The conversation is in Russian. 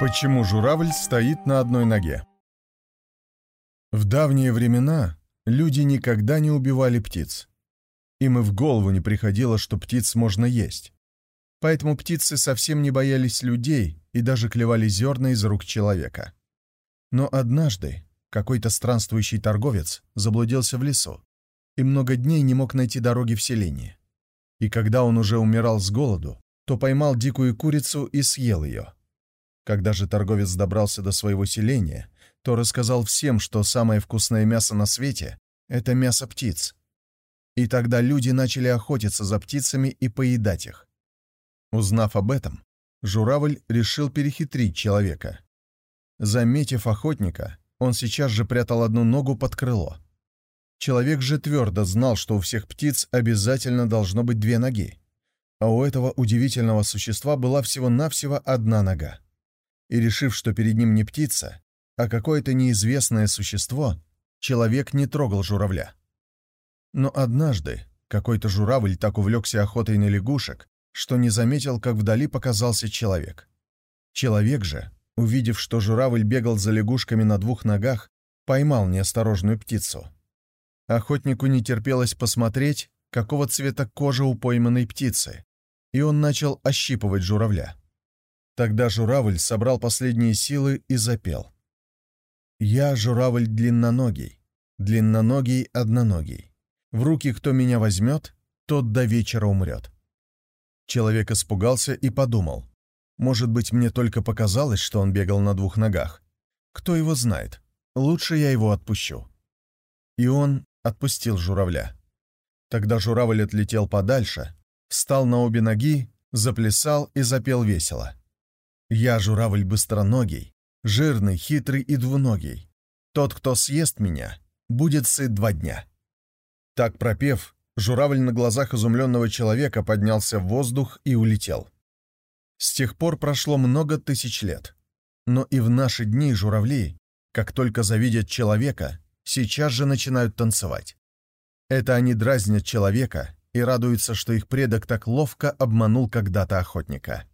Почему журавль стоит на одной ноге? В давние времена люди никогда не убивали птиц. Им и в голову не приходило, что птиц можно есть. Поэтому птицы совсем не боялись людей и даже клевали зерна из рук человека. Но однажды какой-то странствующий торговец заблудился в лесу и много дней не мог найти дороги в селение. И когда он уже умирал с голоду, то поймал дикую курицу и съел ее. Когда же торговец добрался до своего селения, то рассказал всем, что самое вкусное мясо на свете — это мясо птиц. И тогда люди начали охотиться за птицами и поедать их. Узнав об этом, журавль решил перехитрить человека. Заметив охотника, он сейчас же прятал одну ногу под крыло. Человек же твердо знал, что у всех птиц обязательно должно быть две ноги, а у этого удивительного существа была всего-навсего одна нога и, решив, что перед ним не птица, а какое-то неизвестное существо, человек не трогал журавля. Но однажды какой-то журавль так увлекся охотой на лягушек, что не заметил, как вдали показался человек. Человек же, увидев, что журавль бегал за лягушками на двух ногах, поймал неосторожную птицу. Охотнику не терпелось посмотреть, какого цвета кожа у пойманной птицы, и он начал ощипывать журавля. Тогда журавль собрал последние силы и запел. «Я журавль длинноногий, длинноногий одноногий. В руки кто меня возьмет, тот до вечера умрет». Человек испугался и подумал. Может быть, мне только показалось, что он бегал на двух ногах. Кто его знает? Лучше я его отпущу. И он отпустил журавля. Тогда журавль отлетел подальше, встал на обе ноги, заплясал и запел весело. Я журавль быстроногий, жирный, хитрый и двуногий. Тот, кто съест меня, будет сыт два дня». Так пропев, журавль на глазах изумленного человека поднялся в воздух и улетел. С тех пор прошло много тысяч лет. Но и в наши дни журавли, как только завидят человека, сейчас же начинают танцевать. Это они дразнят человека и радуются, что их предок так ловко обманул когда-то охотника.